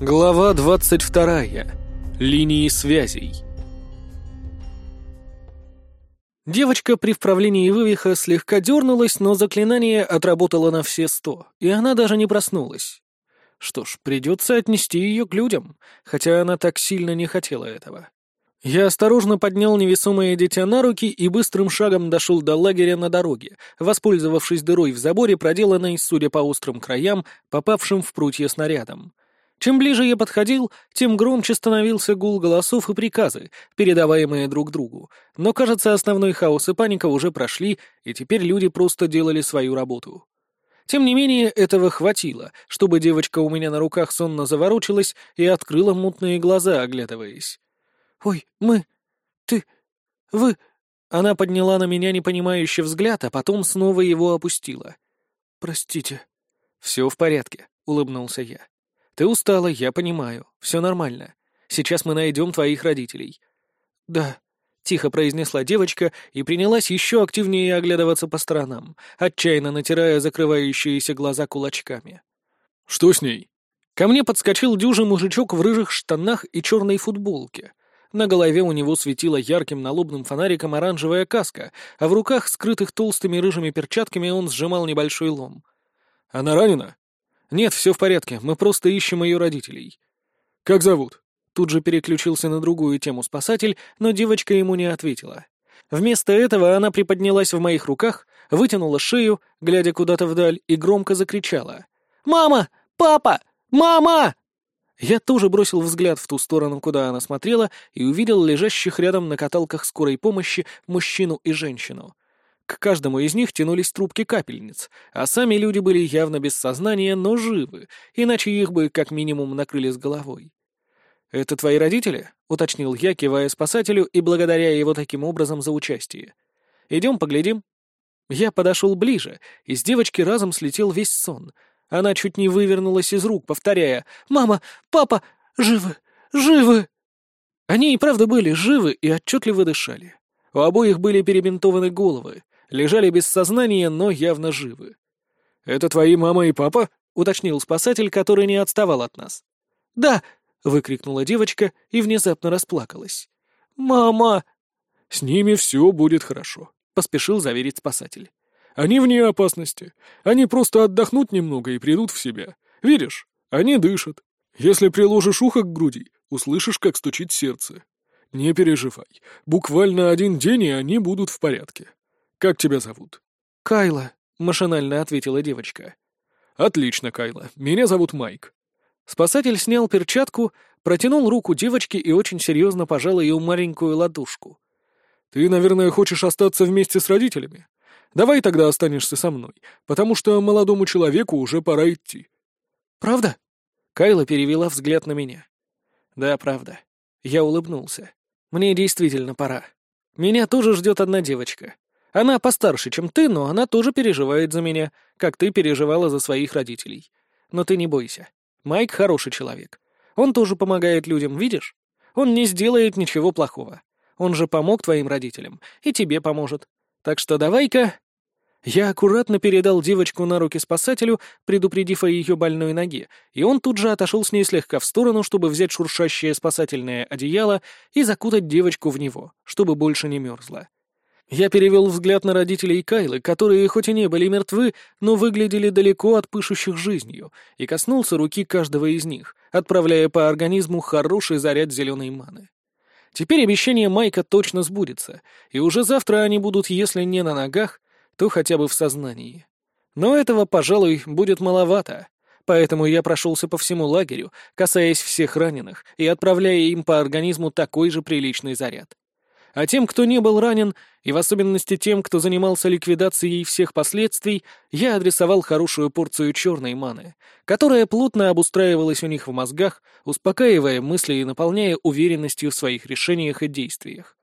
Глава 22. Линии связей. Девочка при вправлении вывиха слегка дернулась, но заклинание отработало на все сто, и она даже не проснулась. Что ж, придется отнести ее к людям, хотя она так сильно не хотела этого. Я осторожно поднял невесомое дитя на руки и быстрым шагом дошел до лагеря на дороге, воспользовавшись дырой в заборе, проделанной, судя по острым краям, попавшим в прутья снарядом. Чем ближе я подходил, тем громче становился гул голосов и приказы, передаваемые друг другу. Но, кажется, основной хаос и паника уже прошли, и теперь люди просто делали свою работу. Тем не менее, этого хватило, чтобы девочка у меня на руках сонно заворочилась и открыла мутные глаза, оглядываясь. «Ой, мы... ты... вы...» Она подняла на меня непонимающий взгляд, а потом снова его опустила. «Простите». «Все в порядке», — улыбнулся я. Ты устала, я понимаю. Все нормально. Сейчас мы найдем твоих родителей». «Да», — тихо произнесла девочка и принялась еще активнее оглядываться по сторонам, отчаянно натирая закрывающиеся глаза кулачками. «Что с ней?» Ко мне подскочил дюжий мужичок в рыжих штанах и черной футболке. На голове у него светила ярким налобным фонариком оранжевая каска, а в руках, скрытых толстыми рыжими перчатками, он сжимал небольшой лом. «Она ранена?» «Нет, все в порядке, мы просто ищем ее родителей». «Как зовут?» Тут же переключился на другую тему спасатель, но девочка ему не ответила. Вместо этого она приподнялась в моих руках, вытянула шею, глядя куда-то вдаль, и громко закричала. «Мама! Папа! Мама!» Я тоже бросил взгляд в ту сторону, куда она смотрела, и увидел лежащих рядом на каталках скорой помощи мужчину и женщину. К каждому из них тянулись трубки капельниц, а сами люди были явно без сознания, но живы, иначе их бы как минимум накрыли с головой. «Это твои родители?» — уточнил я, кивая спасателю и благодаря его таким образом за участие. «Идем поглядим». Я подошел ближе, и с девочки разом слетел весь сон. Она чуть не вывернулась из рук, повторяя «Мама! Папа! Живы! Живы!» Они и правда были живы и отчетливо дышали. У обоих были перебинтованы головы, лежали без сознания, но явно живы. «Это твои мама и папа?» — уточнил спасатель, который не отставал от нас. «Да!» — выкрикнула девочка и внезапно расплакалась. «Мама!» «С ними все будет хорошо», — поспешил заверить спасатель. «Они вне опасности. Они просто отдохнут немного и придут в себя. Видишь, они дышат. Если приложишь ухо к груди, услышишь, как стучит сердце. Не переживай. Буквально один день, и они будут в порядке. «Как тебя зовут?» «Кайла», — машинально ответила девочка. «Отлично, Кайла. Меня зовут Майк». Спасатель снял перчатку, протянул руку девочке и очень серьезно пожал ее маленькую ладошку. «Ты, наверное, хочешь остаться вместе с родителями? Давай тогда останешься со мной, потому что молодому человеку уже пора идти». «Правда?» Кайла перевела взгляд на меня. «Да, правда». Я улыбнулся. «Мне действительно пора. Меня тоже ждет одна девочка. Она постарше, чем ты, но она тоже переживает за меня, как ты переживала за своих родителей. Но ты не бойся. Майк хороший человек. Он тоже помогает людям, видишь? Он не сделает ничего плохого. Он же помог твоим родителям, и тебе поможет. Так что давай-ка...» Я аккуратно передал девочку на руки спасателю, предупредив о ее больной ноге, и он тут же отошел с ней слегка в сторону, чтобы взять шуршащее спасательное одеяло и закутать девочку в него, чтобы больше не мерзла. Я перевел взгляд на родителей Кайлы, которые хоть и не были мертвы, но выглядели далеко от пышущих жизнью, и коснулся руки каждого из них, отправляя по организму хороший заряд зеленой маны. Теперь обещание Майка точно сбудется, и уже завтра они будут, если не на ногах, то хотя бы в сознании. Но этого, пожалуй, будет маловато, поэтому я прошелся по всему лагерю, касаясь всех раненых и отправляя им по организму такой же приличный заряд. А тем, кто не был ранен, и в особенности тем, кто занимался ликвидацией всех последствий, я адресовал хорошую порцию черной маны, которая плотно обустраивалась у них в мозгах, успокаивая мысли и наполняя уверенностью в своих решениях и действиях.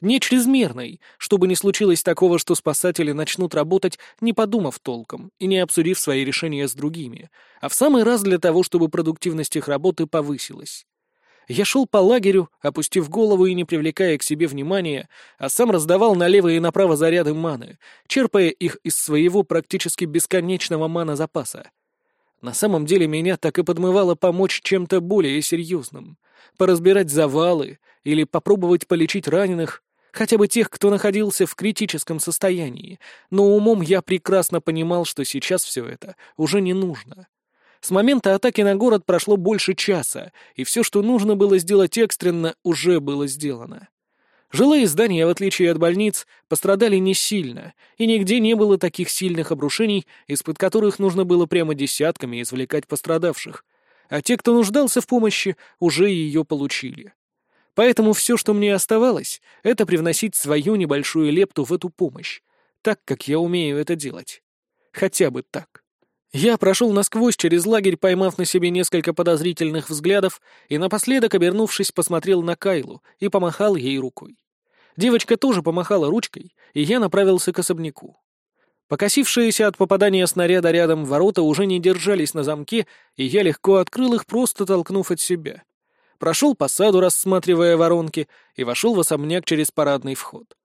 Не чрезмерной, чтобы не случилось такого, что спасатели начнут работать, не подумав толком и не обсудив свои решения с другими, а в самый раз для того, чтобы продуктивность их работы повысилась. Я шел по лагерю, опустив голову и не привлекая к себе внимания, а сам раздавал налево и направо заряды маны, черпая их из своего практически бесконечного мана-запаса. На самом деле меня так и подмывало помочь чем-то более серьезным. Поразбирать завалы или попробовать полечить раненых, хотя бы тех, кто находился в критическом состоянии, но умом я прекрасно понимал, что сейчас все это уже не нужно. С момента атаки на город прошло больше часа, и все, что нужно было сделать экстренно, уже было сделано. Жилые здания, в отличие от больниц, пострадали не сильно, и нигде не было таких сильных обрушений, из-под которых нужно было прямо десятками извлекать пострадавших, а те, кто нуждался в помощи, уже ее получили. Поэтому все, что мне оставалось, это привносить свою небольшую лепту в эту помощь, так, как я умею это делать. Хотя бы так. Я прошел насквозь через лагерь, поймав на себе несколько подозрительных взглядов, и напоследок, обернувшись, посмотрел на Кайлу и помахал ей рукой. Девочка тоже помахала ручкой, и я направился к особняку. Покосившиеся от попадания снаряда рядом ворота уже не держались на замке, и я легко открыл их, просто толкнув от себя. Прошел по саду, рассматривая воронки, и вошел в особняк через парадный вход.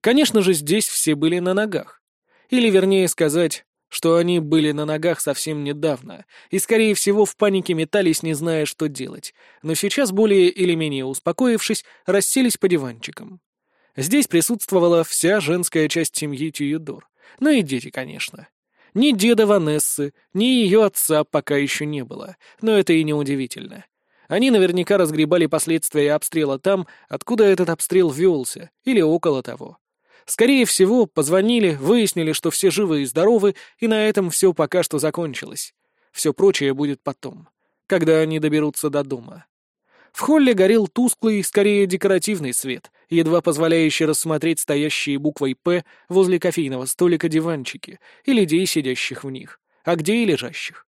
Конечно же, здесь все были на ногах. Или, вернее сказать, что они были на ногах совсем недавно и, скорее всего, в панике метались, не зная, что делать, но сейчас, более или менее успокоившись, расселись по диванчикам. Здесь присутствовала вся женская часть семьи Тююдор, ну и дети, конечно. Ни деда Ванессы, ни ее отца пока еще не было, но это и не удивительно. Они наверняка разгребали последствия обстрела там, откуда этот обстрел велся, или около того. Скорее всего, позвонили, выяснили, что все живы и здоровы, и на этом все пока что закончилось. Все прочее будет потом, когда они доберутся до дома. В холле горел тусклый, скорее декоративный свет, едва позволяющий рассмотреть стоящие буквой «П» возле кофейного столика диванчики и людей, сидящих в них, а где и лежащих.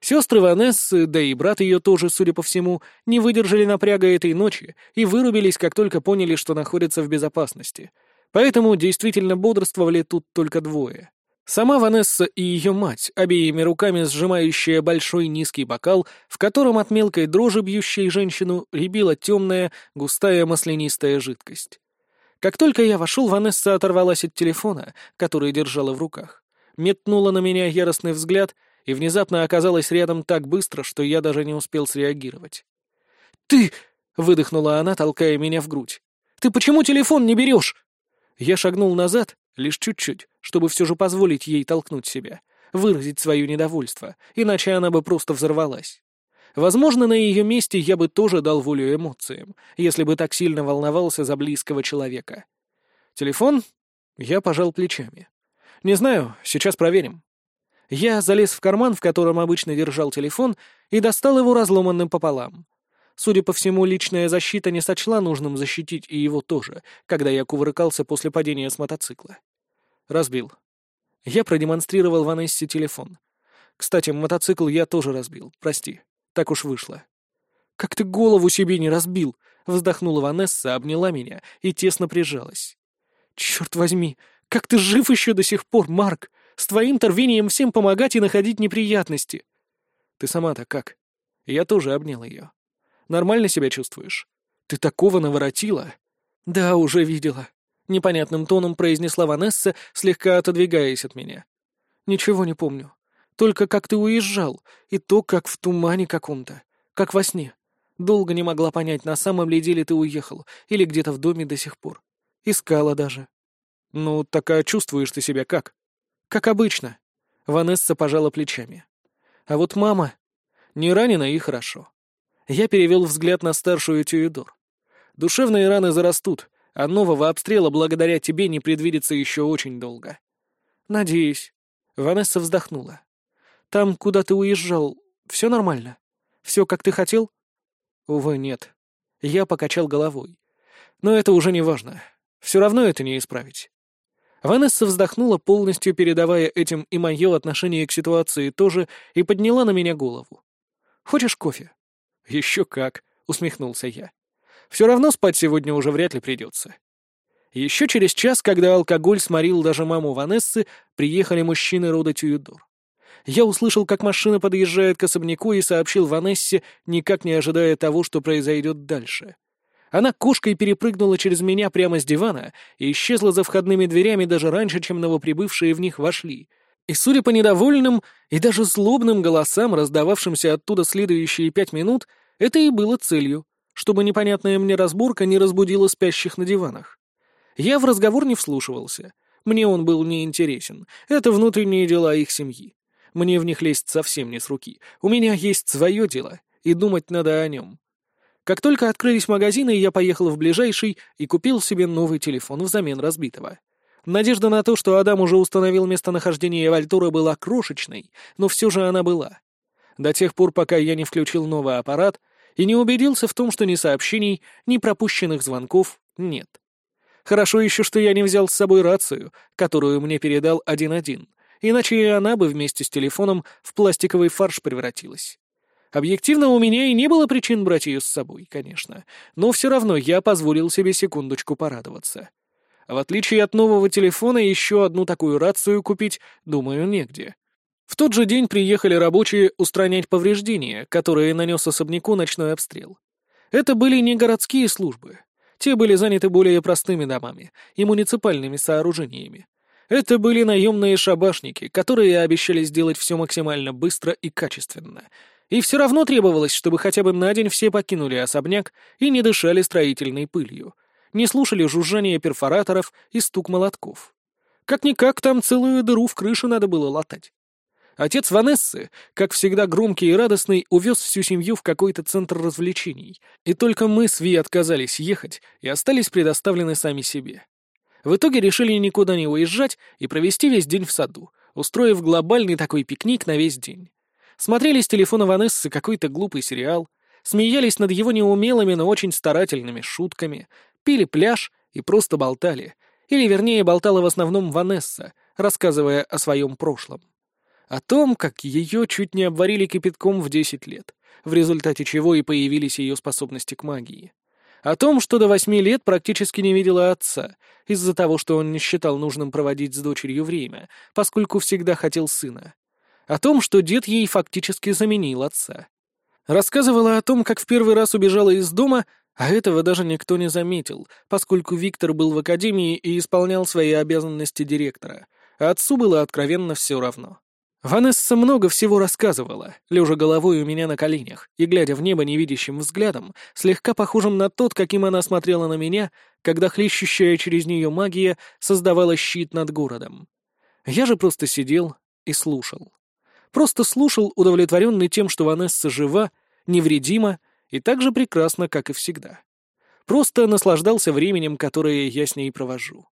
Сестры Ванессы, да и брат ее тоже, судя по всему, не выдержали напряга этой ночи и вырубились, как только поняли, что находятся в безопасности — Поэтому действительно бодрствовали тут только двое. Сама Ванесса и ее мать, обеими руками сжимающая большой низкий бокал, в котором от мелкой дрожи бьющей женщину рябила темная, густая маслянистая жидкость. Как только я вошел, Ванесса оторвалась от телефона, который держала в руках, метнула на меня яростный взгляд и внезапно оказалась рядом так быстро, что я даже не успел среагировать. «Ты!» — выдохнула она, толкая меня в грудь. «Ты почему телефон не берешь?» Я шагнул назад, лишь чуть-чуть, чтобы все же позволить ей толкнуть себя, выразить свое недовольство, иначе она бы просто взорвалась. Возможно, на ее месте я бы тоже дал волю эмоциям, если бы так сильно волновался за близкого человека. Телефон? Я пожал плечами. Не знаю, сейчас проверим. Я залез в карман, в котором обычно держал телефон, и достал его разломанным пополам. Судя по всему, личная защита не сочла нужным защитить и его тоже, когда я кувыркался после падения с мотоцикла. Разбил. Я продемонстрировал Ванессе телефон. Кстати, мотоцикл я тоже разбил, прости. Так уж вышло. «Как ты голову себе не разбил?» — вздохнула Ванесса, обняла меня и тесно прижалась. «Черт возьми, как ты жив еще до сих пор, Марк? С твоим торвением всем помогать и находить неприятности!» «Ты сама-то как?» Я тоже обнял ее. Нормально себя чувствуешь? Ты такого наворотила?» «Да, уже видела», — непонятным тоном произнесла Ванесса, слегка отодвигаясь от меня. «Ничего не помню. Только как ты уезжал, и то, как в тумане каком-то, как во сне. Долго не могла понять, на самом ли деле ты уехал, или где-то в доме до сих пор. Искала даже». «Ну, так а чувствуешь ты себя как?» «Как обычно». Ванесса пожала плечами. «А вот мама...» «Не ранена и хорошо. Я перевел взгляд на старшую Тюидор. Душевные раны зарастут, а нового обстрела благодаря тебе не предвидится еще очень долго. Надеюсь. Ванесса вздохнула. Там, куда ты уезжал, все нормально? Все, как ты хотел? Увы, нет. Я покачал головой. Но это уже не важно. Все равно это не исправить. Ванесса вздохнула, полностью передавая этим и мое отношение к ситуации тоже, и подняла на меня голову. «Хочешь кофе?» «Еще как», — усмехнулся я. «Все равно спать сегодня уже вряд ли придется». Еще через час, когда алкоголь сморил даже маму Ванессы, приехали мужчины рода Тююдор. Я услышал, как машина подъезжает к особняку и сообщил Ванессе, никак не ожидая того, что произойдет дальше. Она кошкой перепрыгнула через меня прямо с дивана и исчезла за входными дверями даже раньше, чем новоприбывшие в них вошли. И судя по недовольным и даже злобным голосам, раздававшимся оттуда следующие пять минут, это и было целью, чтобы непонятная мне разборка не разбудила спящих на диванах. Я в разговор не вслушивался. Мне он был неинтересен. Это внутренние дела их семьи. Мне в них лезть совсем не с руки. У меня есть свое дело, и думать надо о нем. Как только открылись магазины, я поехал в ближайший и купил себе новый телефон взамен разбитого. Надежда на то, что Адам уже установил местонахождение Вальтура, была крошечной, но все же она была. До тех пор, пока я не включил новый аппарат и не убедился в том, что ни сообщений, ни пропущенных звонков нет. Хорошо еще, что я не взял с собой рацию, которую мне передал один-один, иначе и она бы вместе с телефоном в пластиковый фарш превратилась. Объективно, у меня и не было причин брать ее с собой, конечно, но все равно я позволил себе секундочку порадоваться. В отличие от нового телефона, еще одну такую рацию купить, думаю, негде. В тот же день приехали рабочие устранять повреждения, которые нанес особняку ночной обстрел. Это были не городские службы. Те были заняты более простыми домами и муниципальными сооружениями. Это были наемные шабашники, которые обещали сделать все максимально быстро и качественно. И все равно требовалось, чтобы хотя бы на день все покинули особняк и не дышали строительной пылью — не слушали жужжание перфораторов и стук молотков. Как-никак там целую дыру в крыше надо было латать. Отец Ванессы, как всегда громкий и радостный, увез всю семью в какой-то центр развлечений, и только мы с Ви отказались ехать и остались предоставлены сами себе. В итоге решили никуда не уезжать и провести весь день в саду, устроив глобальный такой пикник на весь день. Смотрели с телефона Ванессы какой-то глупый сериал, смеялись над его неумелыми, но очень старательными шутками, пили пляж и просто болтали. Или, вернее, болтала в основном Ванесса, рассказывая о своем прошлом. О том, как ее чуть не обварили кипятком в 10 лет, в результате чего и появились ее способности к магии. О том, что до восьми лет практически не видела отца, из-за того, что он не считал нужным проводить с дочерью время, поскольку всегда хотел сына. О том, что дед ей фактически заменил отца. Рассказывала о том, как в первый раз убежала из дома, а этого даже никто не заметил, поскольку Виктор был в академии и исполнял свои обязанности директора, а отцу было откровенно все равно. Ванесса много всего рассказывала, лежа головой у меня на коленях и глядя в небо невидящим взглядом, слегка похожим на тот, каким она смотрела на меня, когда хлещущая через нее магия создавала щит над городом. Я же просто сидел и слушал. Просто слушал, удовлетворенный тем, что Ванесса жива, невредима и так же прекрасно, как и всегда. Просто наслаждался временем, которое я с ней провожу.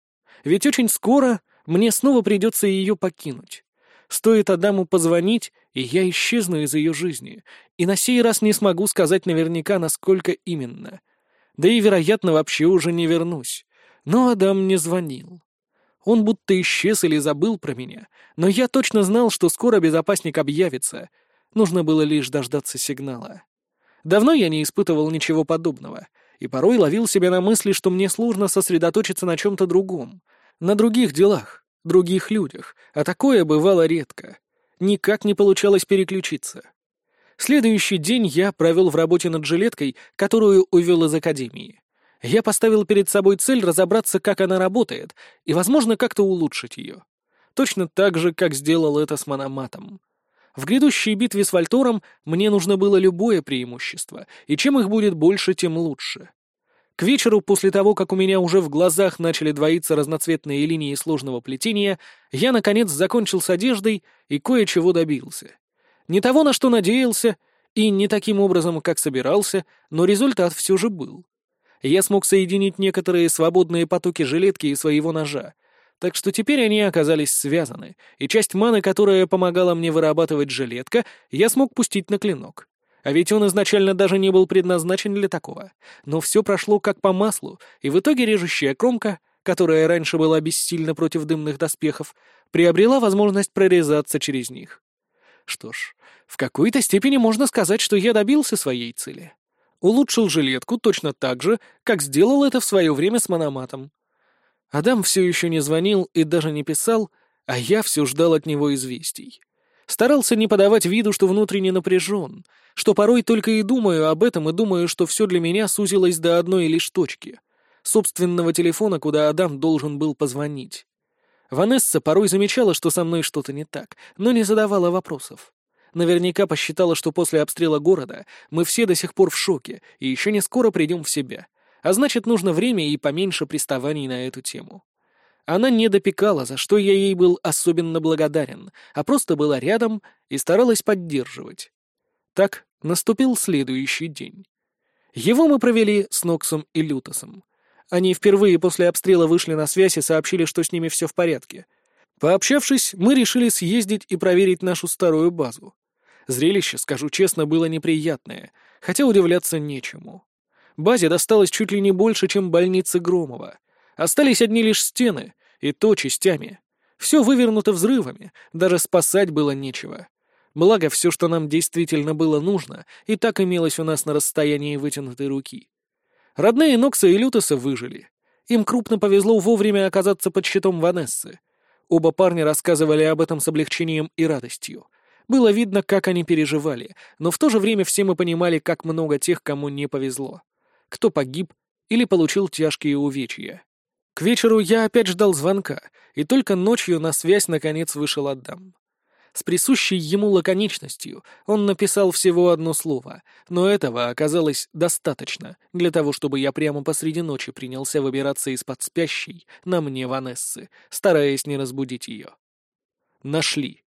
Ведь очень скоро мне снова придется ее покинуть. Стоит Адаму позвонить, и я исчезну из ее жизни, и на сей раз не смогу сказать наверняка, насколько именно. Да и, вероятно, вообще уже не вернусь. Но Адам не звонил. Он будто исчез или забыл про меня, но я точно знал, что скоро безопасник объявится. Нужно было лишь дождаться сигнала. Давно я не испытывал ничего подобного, и порой ловил себя на мысли, что мне сложно сосредоточиться на чем-то другом, на других делах, других людях, а такое бывало редко. Никак не получалось переключиться. Следующий день я провел в работе над жилеткой, которую увел из академии. Я поставил перед собой цель разобраться, как она работает, и, возможно, как-то улучшить ее. Точно так же, как сделал это с мономатом. В грядущей битве с Вальтором мне нужно было любое преимущество, и чем их будет больше, тем лучше. К вечеру, после того, как у меня уже в глазах начали двоиться разноцветные линии сложного плетения, я, наконец, закончил с одеждой и кое-чего добился. Не того, на что надеялся, и не таким образом, как собирался, но результат все же был. Я смог соединить некоторые свободные потоки жилетки и своего ножа, так что теперь они оказались связаны, и часть маны, которая помогала мне вырабатывать жилетка, я смог пустить на клинок. А ведь он изначально даже не был предназначен для такого. Но все прошло как по маслу, и в итоге режущая кромка, которая раньше была бессильна против дымных доспехов, приобрела возможность прорезаться через них. Что ж, в какой-то степени можно сказать, что я добился своей цели. Улучшил жилетку точно так же, как сделал это в свое время с мономатом. Адам все еще не звонил и даже не писал, а я все ждал от него известий. Старался не подавать виду, что внутренне напряжен, что порой только и думаю об этом и думаю, что все для меня сузилось до одной лишь точки — собственного телефона, куда Адам должен был позвонить. Ванесса порой замечала, что со мной что-то не так, но не задавала вопросов. Наверняка посчитала, что после обстрела города мы все до сих пор в шоке и еще не скоро придем в себя. А значит, нужно время и поменьше приставаний на эту тему. Она не допекала, за что я ей был особенно благодарен, а просто была рядом и старалась поддерживать. Так наступил следующий день. Его мы провели с Ноксом и Лютосом. Они впервые после обстрела вышли на связь и сообщили, что с ними все в порядке. Пообщавшись, мы решили съездить и проверить нашу старую базу. Зрелище, скажу честно, было неприятное, хотя удивляться нечему. Базе досталось чуть ли не больше, чем больнице Громова. Остались одни лишь стены, и то частями. Все вывернуто взрывами, даже спасать было нечего. Благо, все, что нам действительно было нужно, и так имелось у нас на расстоянии вытянутой руки. Родные Нокса и Лютоса выжили. Им крупно повезло вовремя оказаться под щитом Ванессы. Оба парня рассказывали об этом с облегчением и радостью. Было видно, как они переживали, но в то же время все мы понимали, как много тех, кому не повезло. Кто погиб или получил тяжкие увечья. К вечеру я опять ждал звонка, и только ночью на связь наконец вышел Адам. С присущей ему лаконичностью он написал всего одно слово, но этого оказалось достаточно для того, чтобы я прямо посреди ночи принялся выбираться из-под спящей на мне Ванессы, стараясь не разбудить ее. Нашли.